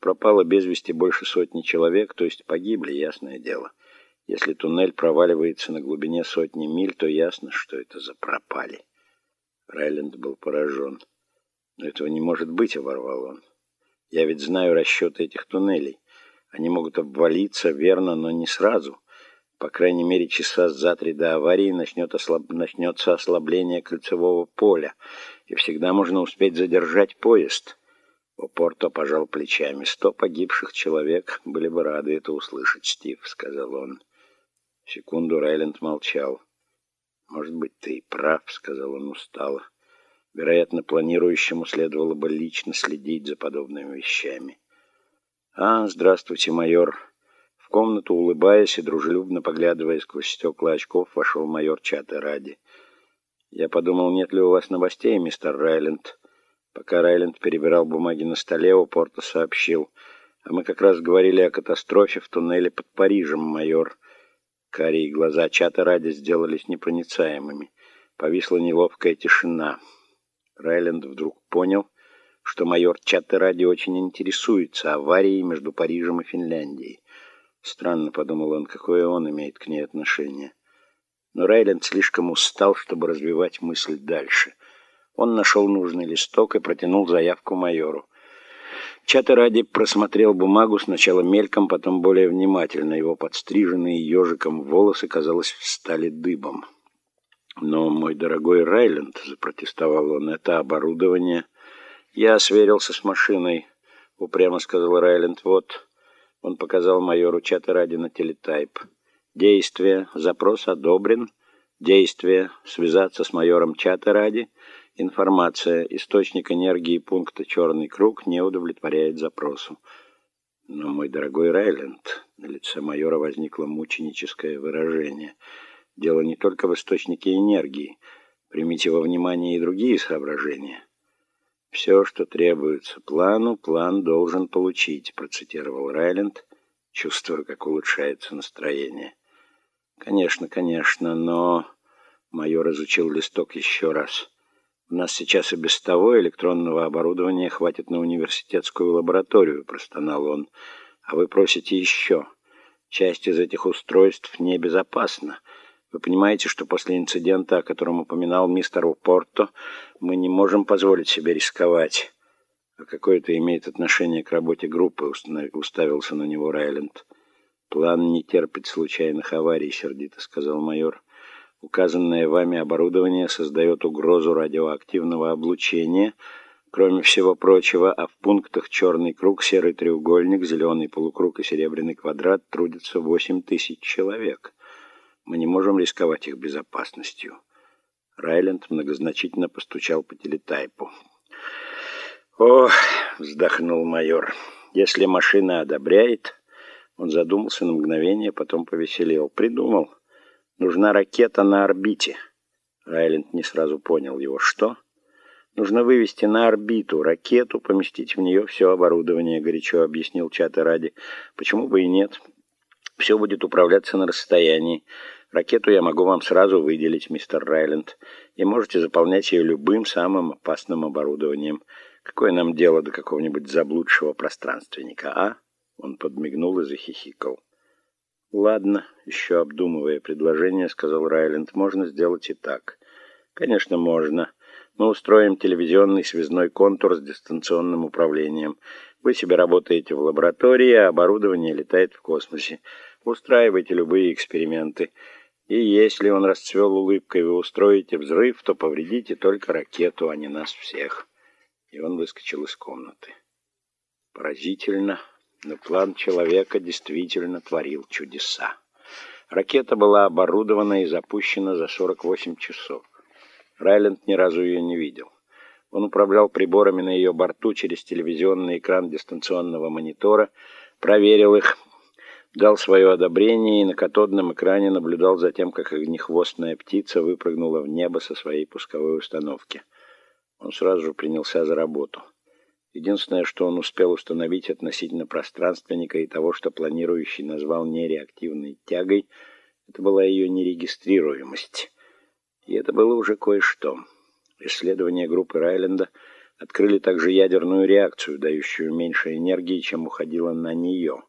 Пропало без вести больше сотни человек, то есть погибли, ясное дело. Если туннель проваливается на глубине сотни миль, то ясно, что это за пропали. Райленд был поражен. Но этого не может быть, оборвал он. Я ведь знаю расчеты этих туннелей. Они могут обвалиться, верно, но не сразу. По крайней мере, часа за три до аварии начнет ослаб... начнется ослабление кольцевого поля, и всегда можно успеть задержать поезд. Опорто пожал плечами. «Сто погибших человек были бы рады это услышать, Стив», — сказал он. Секунду Райленд молчал. «Может быть, ты и прав», — сказал он устало. Вероятно, планирующему следовало бы лично следить за подобными вещами. «А, здравствуйте, майор». В комнату, улыбаясь и дружелюбно поглядывая сквозь стекла очков, вошел майор Чата Ради. «Я подумал, нет ли у вас новостей, мистер Райленд?» Пока Райленд перебирал бумаги на столе, Упорто сообщил. «А мы как раз говорили о катастрофе в туннеле под Парижем, майор». Карие глаза чата ради сделались непроницаемыми. Повисла неловкая тишина. Райленд вдруг понял, что майор чата ради очень интересуется аварией между Парижем и Финляндией. Странно, подумал он, какое он имеет к ней отношение. Но Райленд слишком устал, чтобы развивать мысль дальше. Он нашел нужный листок и протянул заявку майору. Чата ради просмотрел бумагу сначала мельком, потом более внимательно. Его подстриженные ежиком волосы, казалось, встали дыбом. «Но, мой дорогой Райленд», — запротестовал он, — «это оборудование...» «Я сверился с машиной», — упрямо сказал Райленд. «Вот...» — он показал майору Чата ради на телетайп. «Действие. Запрос одобрен. Действие. Связаться с майором Чата ради. Информация. Источник энергии пункта «Черный круг» не удовлетворяет запросу. Но, мой дорогой Райленд, на лице майора возникло мученическое выражение. Дело не только в источнике энергии. Примите во внимание и другие соображения. «Все, что требуется плану, план должен получить», процитировал Райленд, чувствуя, как улучшается настроение. «Конечно, конечно, но...» Майор изучил листок еще раз. У нас сейчас и без того электронного оборудования хватит на университетскую лабораторию, простонал он. А вы просите еще. Часть из этих устройств небезопасна. Вы понимаете, что после инцидента, о котором упоминал мистер Упорто, мы не можем позволить себе рисковать. А какое это имеет отношение к работе группы, уставился на него Райленд. План не терпит случайных аварий, сердито сказал майор. Указанное вами оборудование создает угрозу радиоактивного облучения, кроме всего прочего, а в пунктах черный круг, серый треугольник, зеленый полукруг и серебряный квадрат трудятся 8 тысяч человек. Мы не можем рисковать их безопасностью. Райленд многозначительно постучал по телетайпу. «О!» — вздохнул майор. «Если машина одобряет...» Он задумался на мгновение, потом повеселел. «Придумал. Нужна ракета на орбите. Райленд не сразу понял его. Что? Нужно вывести на орбиту ракету, поместить в нее все оборудование, горячо объяснил Чата ради. Почему бы и нет? Все будет управляться на расстоянии. Ракету я могу вам сразу выделить, мистер Райленд, и можете заполнять ее любым самым опасным оборудованием. Какое нам дело до какого-нибудь заблудшего пространственника, а? Он подмигнул и захихикал. «Ладно», — еще обдумывая предложение, сказал Райленд, — «можно сделать и так». «Конечно, можно. Мы устроим телевизионный связной контур с дистанционным управлением. Вы себе работаете в лаборатории, а оборудование летает в космосе. Устраивайте любые эксперименты. И если он расцвел улыбкой, вы устроите взрыв, то повредите только ракету, а не нас всех». И он выскочил из комнаты. Поразительно, но план человека действительно творил чудеса. Ракета была оборудована и запущена за 48 часов. Райленд ни разу ее не видел. Он управлял приборами на ее борту через телевизионный экран дистанционного монитора, проверил их, дал свое одобрение и на катодном экране наблюдал за тем, как огнехвостная птица выпрыгнула в небо со своей пусковой установки. Он сразу же принялся за работу. Единственное, что он успел установить относительно пространственника и того, что планирующий назвал нереактивной тягой, это была ее нерегистрируемость. И это было уже кое-что. Исследования группы Райленда Открыли также ядерную реакцию, дающую меньше энергии, чем уходило на нее.